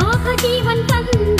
ஆக ஜீவன் தந்த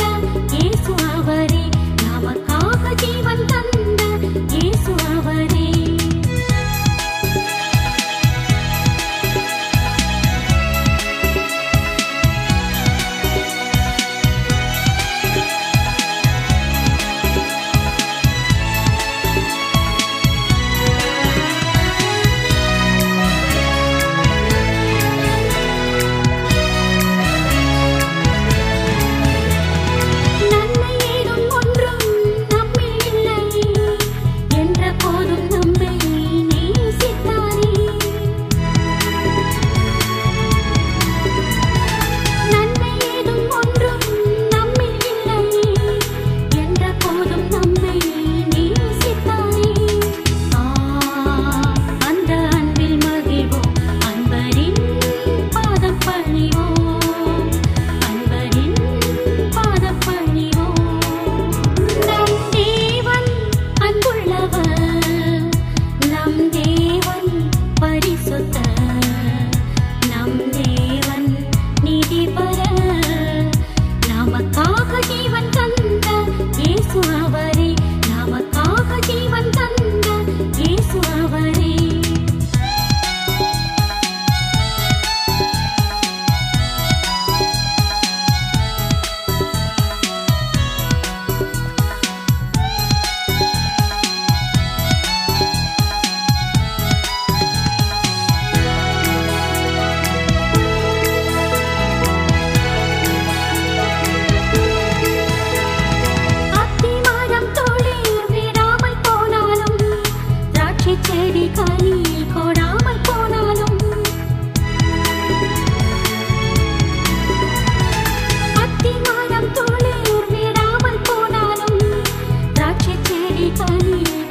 把你。